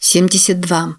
72.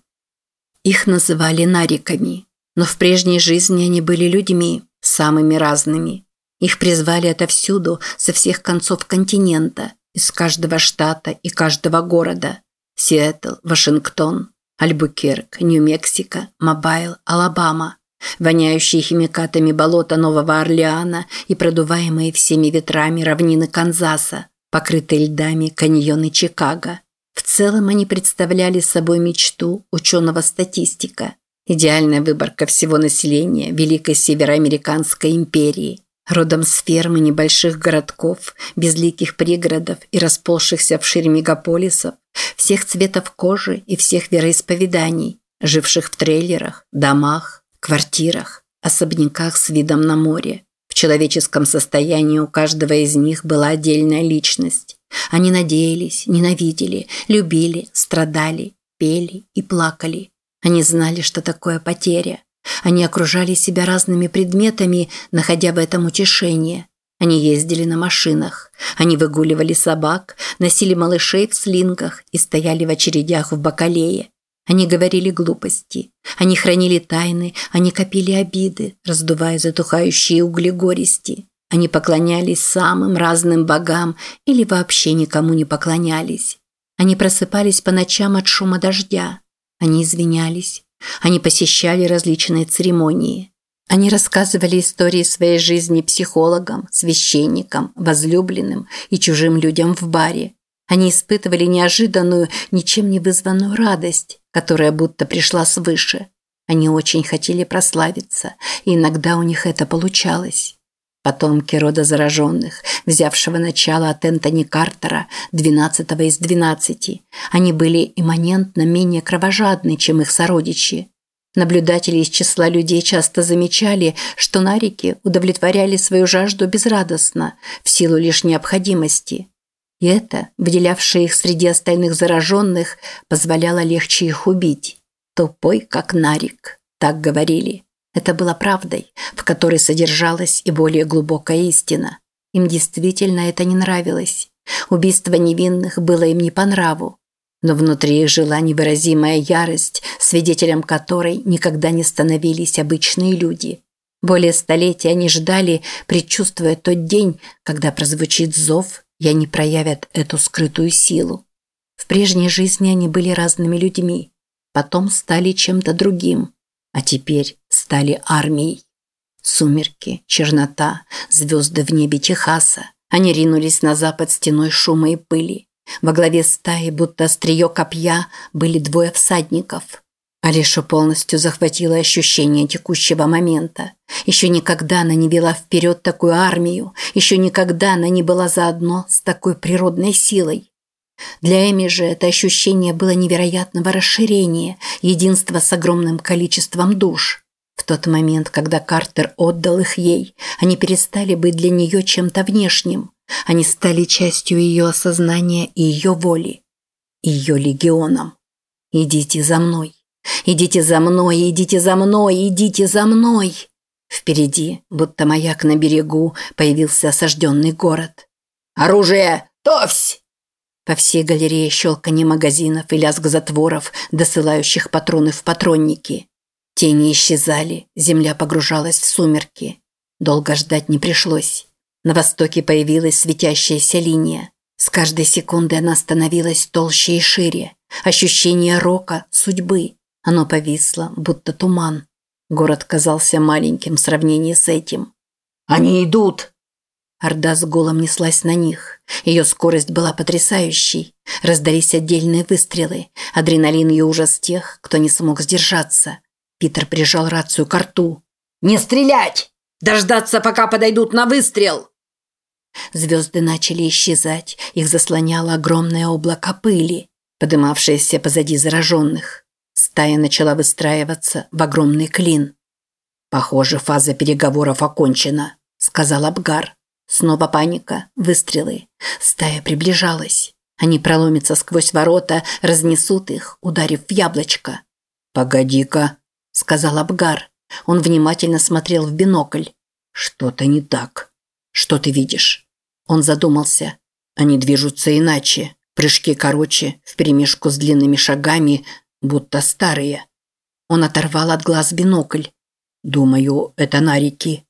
Их называли нариками, но в прежней жизни они были людьми, самыми разными. Их призвали отовсюду, со всех концов континента, из каждого штата и каждого города. Сиэтл, Вашингтон, Альбукерк, Нью-Мексико, Мобайл, Алабама. Воняющие химикатами болота Нового Орлеана и продуваемые всеми ветрами равнины Канзаса, покрытые льдами каньоны Чикаго – в целом они представляли собой мечту ученого-статистика. Идеальная выборка всего населения Великой Североамериканской империи. Родом с фермы небольших городков, безликих пригородов и расползшихся вширь мегаполисов, всех цветов кожи и всех вероисповеданий, живших в трейлерах, домах, квартирах, особняках с видом на море. В человеческом состоянии у каждого из них была отдельная личность. Они надеялись, ненавидели, любили, страдали, пели и плакали. Они знали, что такое потеря. Они окружали себя разными предметами, находя в этом утешение. Они ездили на машинах. Они выгуливали собак, носили малышей в слингах и стояли в очередях в бакалее. Они говорили глупости. Они хранили тайны, они копили обиды, раздувая затухающие угли горести. Они поклонялись самым разным богам или вообще никому не поклонялись. Они просыпались по ночам от шума дождя. Они извинялись. Они посещали различные церемонии. Они рассказывали истории своей жизни психологам, священникам, возлюбленным и чужим людям в баре. Они испытывали неожиданную, ничем не вызванную радость, которая будто пришла свыше. Они очень хотели прославиться, и иногда у них это получалось. Потомки рода зараженных, взявшего начало от Энтони Картера, 12 из 12. Они были имманентно менее кровожадны, чем их сородичи. Наблюдатели из числа людей часто замечали, что нарики удовлетворяли свою жажду безрадостно, в силу лишь необходимости. И это, выделявшее их среди остальных зараженных, позволяло легче их убить. «Тупой, как нарик», так говорили. Это было правдой, в которой содержалась и более глубокая истина. Им действительно это не нравилось. Убийство невинных было им не по нраву. Но внутри их жила невыразимая ярость, свидетелем которой никогда не становились обычные люди. Более столетия они ждали, предчувствуя тот день, когда прозвучит зов, и они проявят эту скрытую силу. В прежней жизни они были разными людьми, потом стали чем-то другим – а теперь стали армией. Сумерки, чернота, звезды в небе Техаса. Они ринулись на запад стеной шума и пыли. Во главе стаи, будто острие копья, были двое всадников. Алишу полностью захватило ощущение текущего момента. Еще никогда она не вела вперед такую армию, еще никогда она не была заодно с такой природной силой. Для Эми же это ощущение было невероятного расширения, единства с огромным количеством душ. Тот момент, когда Картер отдал их ей, они перестали быть для нее чем-то внешним. Они стали частью ее осознания и ее воли. Ее легионом. «Идите за мной! Идите за мной! Идите за мной! Идите за мной!» Впереди, будто маяк на берегу, появился осажденный город. «Оружие! Товсь!» По всей галерее щелканье магазинов и лязг затворов, досылающих патроны в патронники. Тени исчезали, земля погружалась в сумерки. Долго ждать не пришлось. На востоке появилась светящаяся линия. С каждой секунды она становилась толще и шире. Ощущение рока, судьбы. Оно повисло, будто туман. Город казался маленьким в сравнении с этим. «Они идут!» Орда с голом неслась на них. Ее скорость была потрясающей. Раздались отдельные выстрелы. Адреналин и ужас тех, кто не смог сдержаться. Питер прижал рацию к рту. «Не стрелять! Дождаться, пока подойдут на выстрел!» Звезды начали исчезать. Их заслоняло огромное облако пыли, подымавшееся позади зараженных. Стая начала выстраиваться в огромный клин. «Похоже, фаза переговоров окончена», – сказал Абгар. Снова паника, выстрелы. Стая приближалась. Они проломятся сквозь ворота, разнесут их, ударив в яблочко. «Погоди-ка», – сказал Абгар. Он внимательно смотрел в бинокль. «Что-то не так. Что ты видишь?» Он задумался. «Они движутся иначе. Прыжки короче, вперемешку с длинными шагами, будто старые. Он оторвал от глаз бинокль. Думаю, это нарики.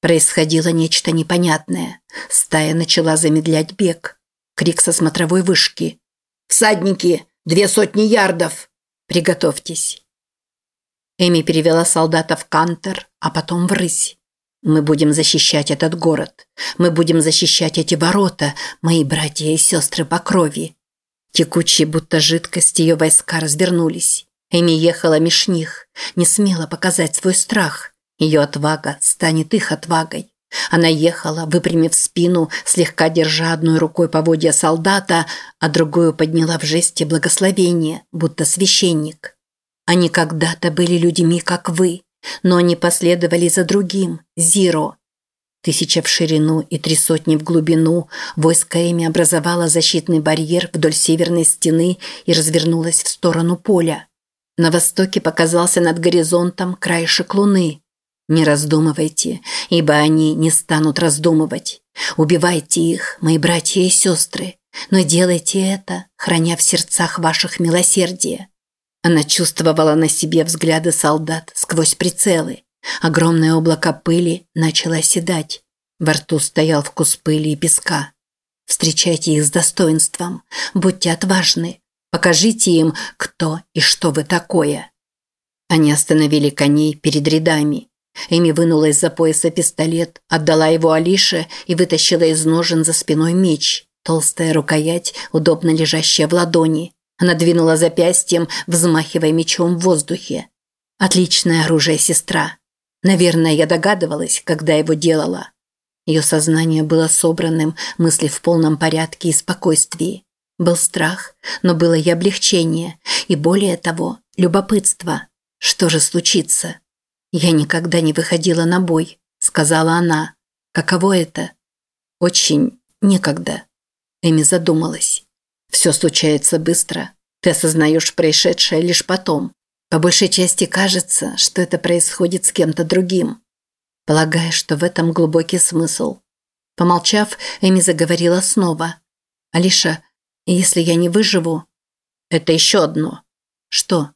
Происходило нечто непонятное. Стая начала замедлять бег. Крик со смотровой вышки. «Всадники! Две сотни ярдов! Приготовьтесь!» Эми перевела солдата в кантер, а потом в рысь. «Мы будем защищать этот город. Мы будем защищать эти ворота, мои братья и сестры по крови». Текучие, будто жидкость, ее войска развернулись. Эми ехала меж них, не смела показать свой страх. Ее отвага станет их отвагой. Она ехала, выпрямив спину, слегка держа одной рукой поводья солдата, а другую подняла в жесте благословения, будто священник. Они когда-то были людьми, как вы, но они последовали за другим, Зиро. Тысяча в ширину и три сотни в глубину, войско Эми образовало защитный барьер вдоль северной стены и развернулось в сторону поля. На востоке показался над горизонтом краешек луны. Не раздумывайте, ибо они не станут раздумывать. Убивайте их, мои братья и сестры, но делайте это, храня в сердцах ваших милосердие. Она чувствовала на себе взгляды солдат сквозь прицелы. Огромное облако пыли начало оседать. Во рту стоял вкус пыли и песка. Встречайте их с достоинством, будьте отважны, покажите им, кто и что вы такое. Они остановили коней перед рядами. Эми вынула из-за пояса пистолет, отдала его Алише и вытащила из ножен за спиной меч. Толстая рукоять, удобно лежащая в ладони. Она двинула запястьем, взмахивая мечом в воздухе. Отличное оружие, сестра. Наверное, я догадывалась, когда его делала. Ее сознание было собранным, мысли в полном порядке и спокойствии. Был страх, но было и облегчение, и более того, любопытство. Что же случится? «Я никогда не выходила на бой», – сказала она. «Каково это?» «Очень некогда». Эми задумалась. «Все случается быстро. Ты осознаешь происшедшее лишь потом. По большей части кажется, что это происходит с кем-то другим. Полагаю, что в этом глубокий смысл». Помолчав, Эми заговорила снова. «Алиша, если я не выживу...» «Это еще одно». «Что?»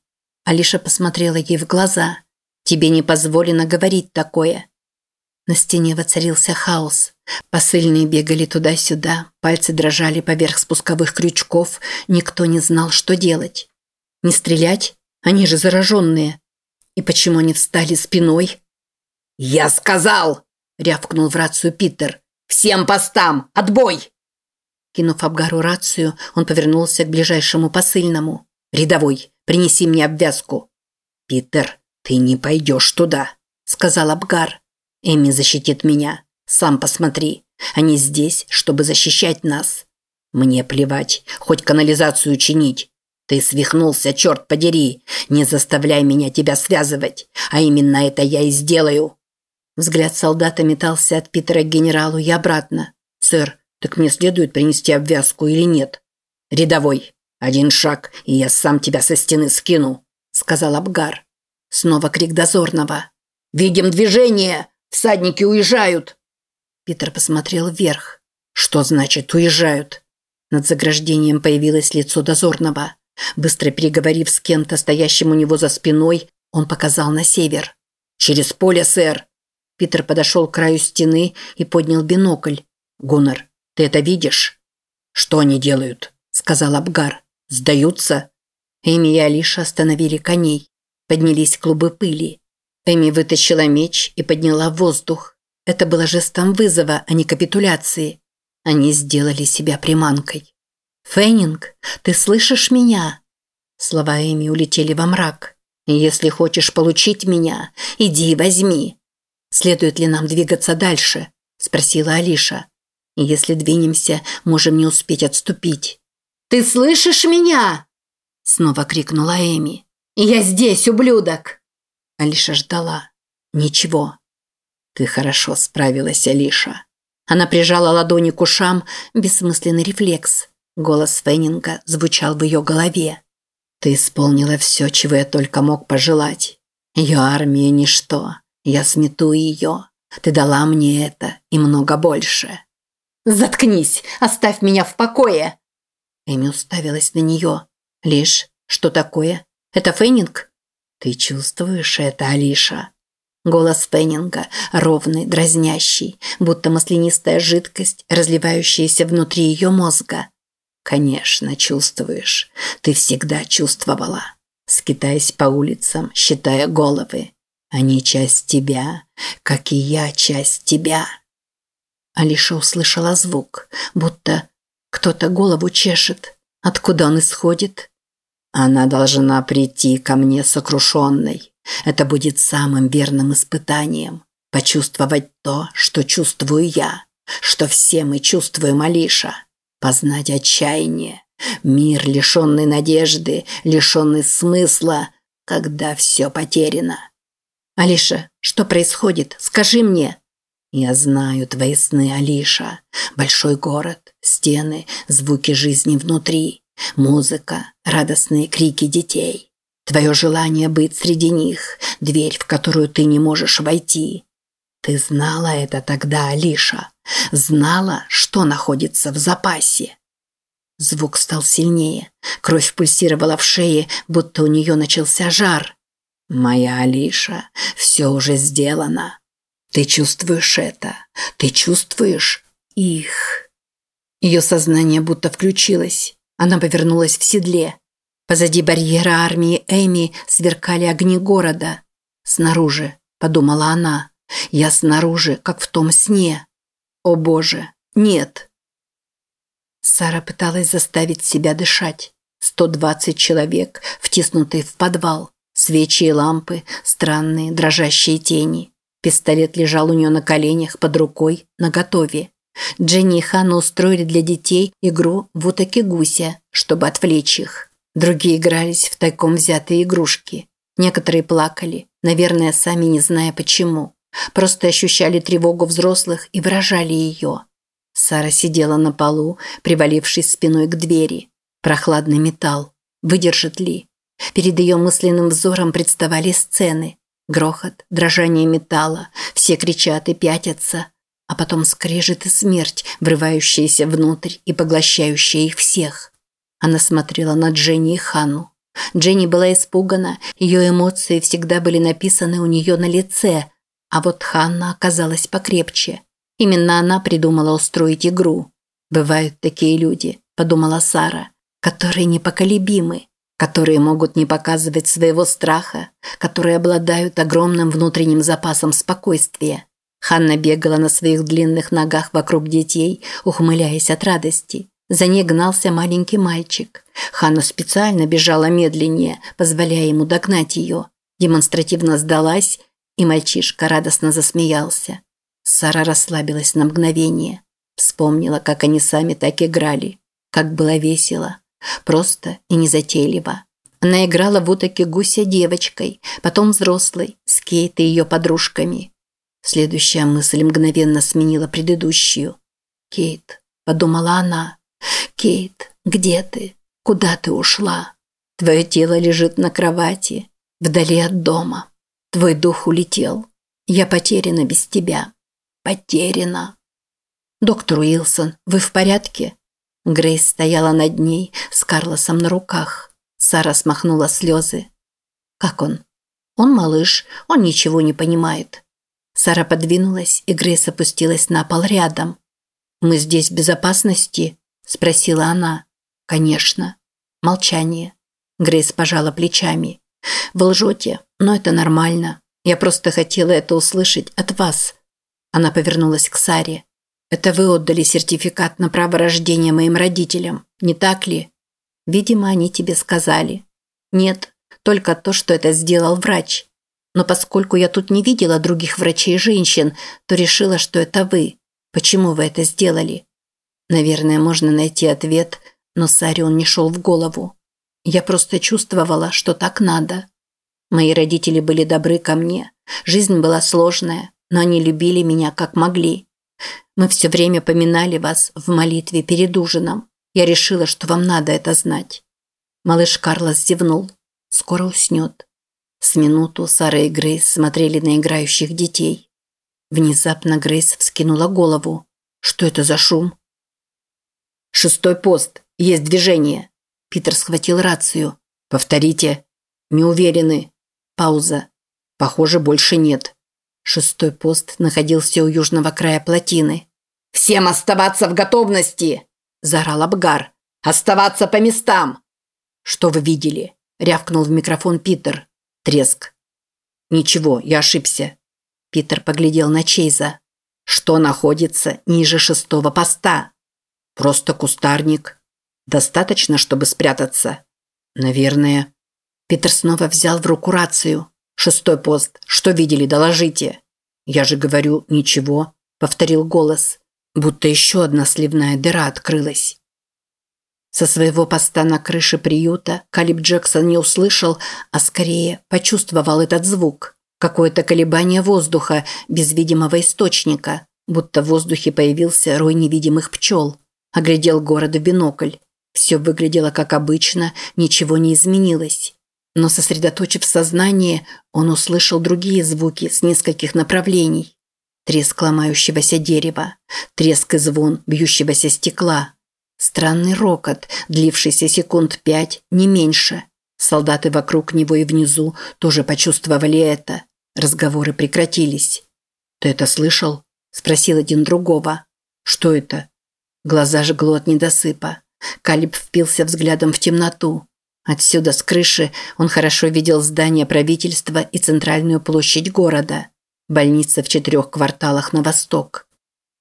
Алиша посмотрела ей в глаза. Тебе не позволено говорить такое». На стене воцарился хаос. Посыльные бегали туда-сюда, пальцы дрожали поверх спусковых крючков, никто не знал, что делать. Не стрелять? Они же зараженные. И почему они встали спиной? «Я сказал!» – рявкнул в рацию Питер. «Всем постам! Отбой!» Кинув Абгару рацию, он повернулся к ближайшему посыльному. «Рядовой, принеси мне обвязку». «Питер, «Ты не пойдешь туда», – сказал Абгар. «Эми защитит меня. Сам посмотри. Они здесь, чтобы защищать нас. Мне плевать, хоть канализацию чинить. Ты свихнулся, черт подери. Не заставляй меня тебя связывать. А именно это я и сделаю». Взгляд солдата метался от Питера к генералу и обратно. «Сэр, так мне следует принести обвязку или нет?» «Рядовой, один шаг, и я сам тебя со стены скину», – сказал Абгар. Снова крик дозорного. «Видим движение! Всадники уезжают!» Питер посмотрел вверх. «Что значит уезжают?» Над заграждением появилось лицо дозорного. Быстро переговорив с кем-то, стоящим у него за спиной, он показал на север. «Через поле, сэр!» Питер подошел к краю стены и поднял бинокль. «Гуннар, ты это видишь?» «Что они делают?» – сказал Абгар. «Сдаются?» Эми и Алиша остановили коней. Поднялись клубы пыли. Эми вытащила меч и подняла в воздух. Это было жестом вызова, а не капитуляции. Они сделали себя приманкой. «Феннинг, ты слышишь меня?» Слова Эми улетели во мрак. «Если хочешь получить меня, иди возьми». «Следует ли нам двигаться дальше?» – спросила Алиша. «Если двинемся, можем не успеть отступить». «Ты слышишь меня?» – снова крикнула Эми. «Я здесь, ублюдок!» Алиша ждала. «Ничего». «Ты хорошо справилась, Алиша». Она прижала ладони к ушам, бессмысленный рефлекс. Голос Феннинга звучал в ее голове. «Ты исполнила все, чего я только мог пожелать. Ее армия – ничто. Я смету ее. Ты дала мне это и много больше». «Заткнись! Оставь меня в покое!» Эми уставилась на нее. Лишь, что такое? Это Феннинг? Ты чувствуешь это, Алиша? Голос Феннинга, ровный, дразнящий, будто маслянистая жидкость, разливающаяся внутри ее мозга. Конечно, чувствуешь. Ты всегда чувствовала. Скитаясь по улицам, считая головы. Они часть тебя, как и я часть тебя. Алиша услышала звук, будто кто-то голову чешет. Откуда он исходит? Она должна прийти ко мне сокрушенной. Это будет самым верным испытанием. Почувствовать то, что чувствую я, что все мы чувствуем, Алиша. Познать отчаяние, мир, лишенный надежды, лишенный смысла, когда все потеряно. Алиша, что происходит? Скажи мне. Я знаю твои сны, Алиша. Большой город, стены, звуки жизни внутри, музыка, радостные крики детей. Твое желание быть среди них, дверь, в которую ты не можешь войти. Ты знала это тогда, Алиша. Знала, что находится в запасе. Звук стал сильнее. Кровь пульсировала в шее, будто у нее начался жар. «Моя Алиша, все уже сделано. Ты чувствуешь это. Ты чувствуешь их». Ее сознание будто включилось. Она повернулась в седле. Позади барьера армии Эми сверкали огни города. «Снаружи», – подумала она. «Я снаружи, как в том сне». «О боже, нет!» Сара пыталась заставить себя дышать. 120 человек, втиснутые в подвал. Свечи и лампы, странные дрожащие тени. Пистолет лежал у нее на коленях, под рукой, наготове. Дженни и Ханна устроили для детей игру в утаке гуся, чтобы отвлечь их. Другие игрались в тайком взятые игрушки. Некоторые плакали, наверное, сами не зная почему. Просто ощущали тревогу взрослых и выражали ее. Сара сидела на полу, привалившись спиной к двери. Прохладный металл. Выдержит ли? Перед ее мысленным взором представали сцены. Грохот, дрожание металла, все кричат и пятятся. А потом скрежет и смерть, врывающаяся внутрь и поглощающая их всех. Она смотрела на Дженни и Ханну. Дженни была испугана, ее эмоции всегда были написаны у нее на лице, а вот Ханна оказалась покрепче. Именно она придумала устроить игру. «Бывают такие люди», – подумала Сара, – «которые непоколебимы, которые могут не показывать своего страха, которые обладают огромным внутренним запасом спокойствия». Ханна бегала на своих длинных ногах вокруг детей, ухмыляясь от радости. За ней гнался маленький мальчик. Ханна специально бежала медленнее, позволяя ему догнать ее. Демонстративно сдалась, и мальчишка радостно засмеялся. Сара расслабилась на мгновение. Вспомнила, как они сами так играли. Как было весело. Просто и незатейливо. Она играла в утоке гуся девочкой, потом взрослой, с Кейт и ее подружками. Следующая мысль мгновенно сменила предыдущую. «Кейт», – подумала она, «Кейт, где ты? Куда ты ушла? Твое тело лежит на кровати, вдали от дома. Твой дух улетел. Я потеряна без тебя. Потеряна». «Доктор Уилсон, вы в порядке?» Грейс стояла над ней с Карлосом на руках. Сара смахнула слезы. «Как он?» «Он малыш, он ничего не понимает». Сара подвинулась, и Грейс опустилась на пол рядом. «Мы здесь в безопасности?» – спросила она. «Конечно». Молчание. Грейс пожала плечами. «Вы лжете, но это нормально. Я просто хотела это услышать от вас». Она повернулась к Саре. «Это вы отдали сертификат на право рождения моим родителям, не так ли?» «Видимо, они тебе сказали». «Нет, только то, что это сделал врач. Но поскольку я тут не видела других врачей-женщин, то решила, что это вы. Почему вы это сделали?» Наверное, можно найти ответ, но Саре он не шел в голову. Я просто чувствовала, что так надо. Мои родители были добры ко мне. Жизнь была сложная, но они любили меня как могли. Мы все время поминали вас в молитве перед ужином. Я решила, что вам надо это знать. Малыш Карлос зевнул. Скоро уснет. С минуту Сара и Грейс смотрели на играющих детей. Внезапно Грейс вскинула голову. Что это за шум? «Шестой пост», есть движение». Питер схватил рацию. «Повторите». «Не уверены». Пауза. «Похоже, больше нет». Шестой пост находился у южного края плотины. «Всем оставаться в готовности!» – заорал Абгар. «Оставаться по местам!» «Что вы видели?» – рявкнул в микрофон Питер. Треск. «Ничего, я ошибся». Питер поглядел на Чейза. «Что находится ниже шестого поста?» «Просто кустарник. Достаточно, чтобы спрятаться?» «Наверное». Питер снова взял в руку рацию. «Шестой пост. Что видели, доложите». «Я же говорю, ничего», – повторил голос. Будто еще одна сливная дыра открылась. Со своего поста на крыше приюта Калиб Джексон не услышал, а скорее почувствовал этот звук. Какое-то колебание воздуха без видимого источника, будто в воздухе появился рой невидимых пчел. Оглядел город в бинокль. Все выглядело как обычно, ничего не изменилось. Но сосредоточив сознание, он услышал другие звуки с нескольких направлений. Треск ломающегося дерева, треск и звон бьющегося стекла. Странный рокот, длившийся секунд пять, не меньше. Солдаты вокруг него и внизу тоже почувствовали это. Разговоры прекратились. «Ты это слышал?» – спросил один другого. «Что это?» Глаза жгло от недосыпа. Калиб впился взглядом в темноту. Отсюда, с крыши, он хорошо видел здание правительства и центральную площадь города. Больница в четырех кварталах на восток.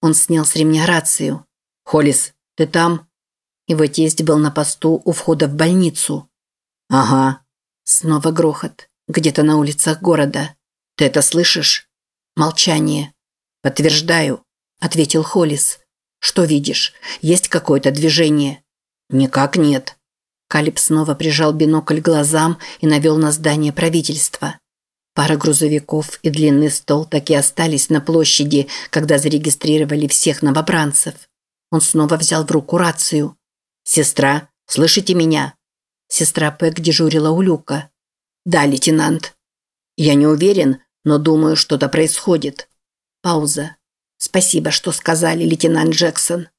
Он снял с ремня рацию. «Холлис, ты там?» Его тесть был на посту у входа в больницу. «Ага». Снова грохот. Где-то на улицах города. «Ты это слышишь?» Молчание. «Подтверждаю», – ответил Холлис. «Что видишь? Есть какое-то движение?» «Никак нет». Калиб снова прижал бинокль глазам и навел на здание правительства. Пара грузовиков и длинный стол так и остались на площади, когда зарегистрировали всех новобранцев. Он снова взял в руку рацию. «Сестра, слышите меня?» Сестра Пэк дежурила у люка. «Да, лейтенант». «Я не уверен, но думаю, что-то происходит». Пауза. «Спасибо, что сказали, лейтенант Джексон».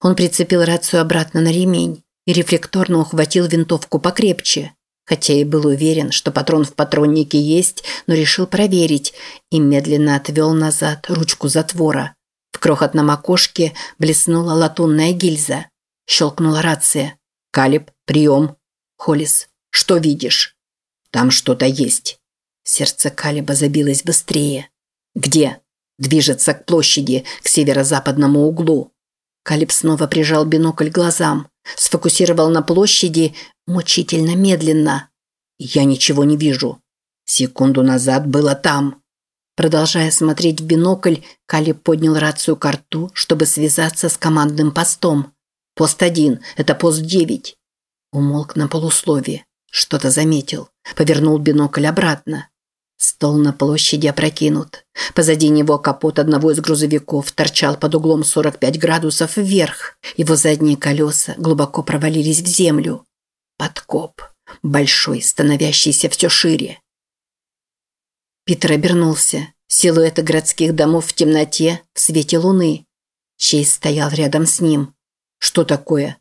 Он прицепил рацию обратно на ремень и рефлекторно ухватил винтовку покрепче хотя и был уверен, что патрон в патроннике есть, но решил проверить и медленно отвел назад ручку затвора. В крохотном окошке блеснула латунная гильза. Щелкнула рация. «Калиб, прием!» «Холлис, что видишь?» «Там что-то есть». Сердце Калиба забилось быстрее. «Где?» «Движется к площади, к северо-западному углу». Калиб снова прижал бинокль глазам. Сфокусировал на площади мучительно медленно. Я ничего не вижу. Секунду назад было там. Продолжая смотреть в бинокль, Кали поднял рацию к рту, чтобы связаться с командным постом. «Пост один, это пост девять». Умолк на полусловие. Что-то заметил. Повернул бинокль обратно. Стол на площади опрокинут. Позади него капот одного из грузовиков торчал под углом 45 градусов вверх. Его задние колеса глубоко провалились в землю. Подкоп. Большой, становящийся все шире. Питер обернулся. Силуэты городских домов в темноте, в свете луны. Чейз стоял рядом с ним. Что такое?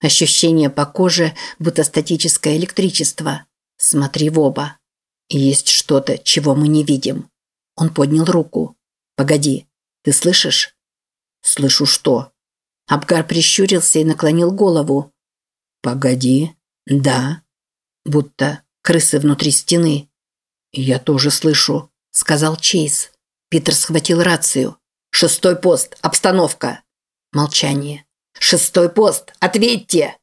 Ощущение по коже, будто статическое электричество. Смотри в оба. Есть что-то, чего мы не видим. Он поднял руку. Погоди, ты слышишь? Слышу что? Абгар прищурился и наклонил голову. Погоди. Да. Будто крысы внутри стены. Я тоже слышу, сказал Чейз. Питер схватил рацию. Шестой пост. Обстановка. Молчание. Шестой пост. Ответьте.